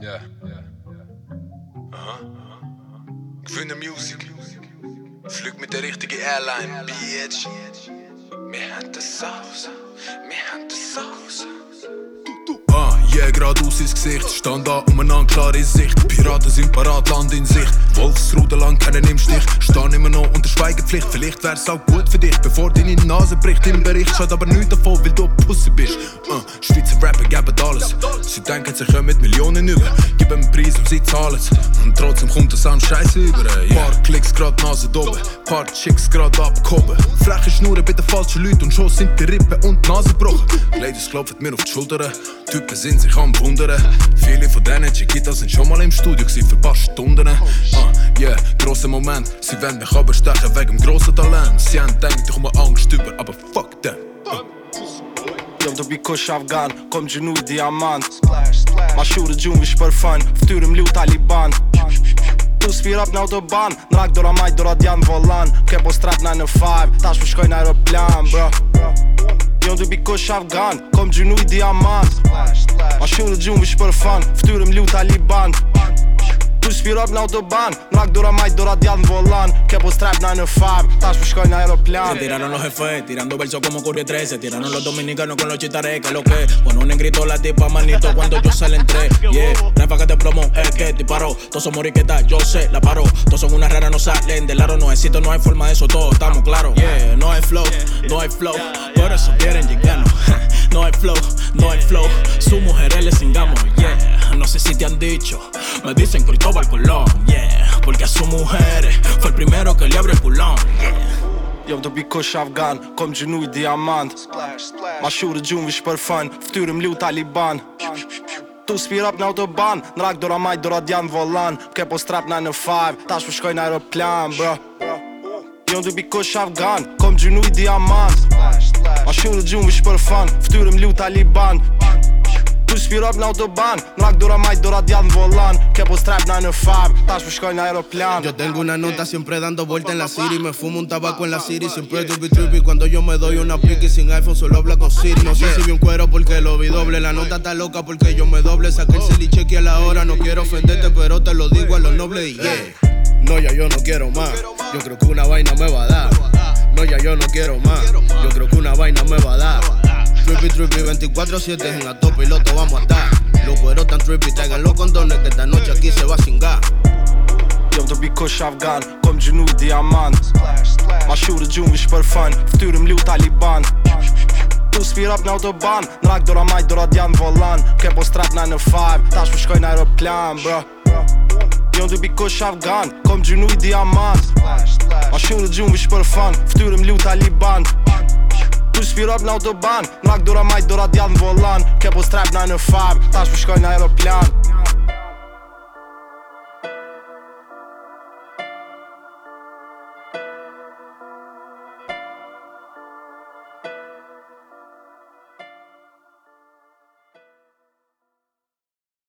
Yeah, yeah, yeah. Aha. Gewinne Music. Flüg mit der richtigen Airline, bitch. Wir haben das Sauce. Wir haben das Sauce. Ah, yeah, geradeaus ins Gesicht. Stand da umeinander, klare Sicht. Piraten sind parat, Land in Sicht. Wolfsrudel tagelang kennen im Stich. Stehen immer noch unter Schweigepflicht. Vielleicht wär's auch gut für dich, bevor deine Nase bricht. Im Bericht schaut aber nichts davon, weil du Pussy bist. Uh, Schweizer Rapper geben alles. Sie denken, sie können mit Millionen über. Geben einen Preis und sie zahlen's. Und trotzdem kommt das an Scheiße über. Yeah. Paar Klicks grad Nase doben, paar Chicks grad abgehoben. Freche Schnurren bei den falschen Leuten und schon sind die Rippen und die Nase gebrochen. Ladies klopfen mir auf die Schultern, Typen sind sich am wundern. Viele von denen Chiquitas sind schon mal im Studio gewesen für paar Stunden. Uh, yeah. Grosse Moment Si wenn mich aber stache wegen grosser Talent Si ein Denk, doch mal Angst über, aber fuck them uh. Jam të bi kush afgan, kom gjenu diamant Ma shurë gjumë vish për fun, ftyrim lu Taliban Tu s'firap në autoban, nak dora majt dora djan volan ke po strat 9 në 5, tash përshkoj po në aeroplan, bro Jo do bi kush afgan, kom gjinu diamant Ma shurë gjumë vish për fun, ftyrim lu Taliban Tours Que Estás Se tiraron los jefes Tirando verso como Curie 13 Tiraron los dominicanos con los chitares Que lo que Ponen un gritó la tipa manito Cuando yo se le entré Yeah que te plomo Es que paró, Todos son moriquetas Yo sé la paro Todos son una rara No salen del aro No éxito No hay forma de eso Todos estamos claros Yeah No hay flow No hay flow Por eso quieren llegarnos No hay flow No hay flow Su mujer le singamos Yeah sé si te han dicho Me dicen Cristobal Colón Yeah Porque a su mujer Fue el primero que le abrió el culón Yo do be kush afgan Kom gjinu i diamant Ma shurë gjun vish për fan Ftyri mlu taliban Tu spirap rap në autoban Në rak dora maj dora dian volan Ke po strap 9 në 5 Ta shpo shkoj në aeroplan bro Jo në dy afgan kom gjinu i diamant Ma shumë dhe gjumë vishë për fan, ftyrëm lju taliban Yo tengo una nota siempre dando vuelta en la city Me fumo un tabaco en la city, siempre y Cuando yo me doy una piqui sin iPhone solo habla con Siri No sé si vi un cuero porque lo vi doble La nota está loca porque yo me doble Saqué el silly cheque a la hora, no quiero ofenderte Pero te lo digo a los nobles y No ya yo no quiero más, yo creo que una vaina me va a dar No ya yo no quiero más, yo creo que una vaina me va a dar trippy, trippy 24-7 en la topa y lo to vamos a estar Los cueros tan trippy, traigan los condones que esta noche aquí se va a cingar Jam të bi kush afgan, kom gjinu diamant Ma shurë gjungi shpër fan, ftyrim lu taliban Tu sfir up në autoban, nrak dora maj, dora djan volan Kem po strat 9 5, tash për po shkoj në aeroplan, bro Jam të bi kush afgan, kom gjinu diamant Ma shurë gjungi shpër fan, ftyrim lu taliban Ma shurë gjungi shpër fan, ftyrim lu taliban Kur shpirop në autoban Nga këdura majtë dora djallë në volan Kepo strep na në fab Tash përshkoj po në aeroplan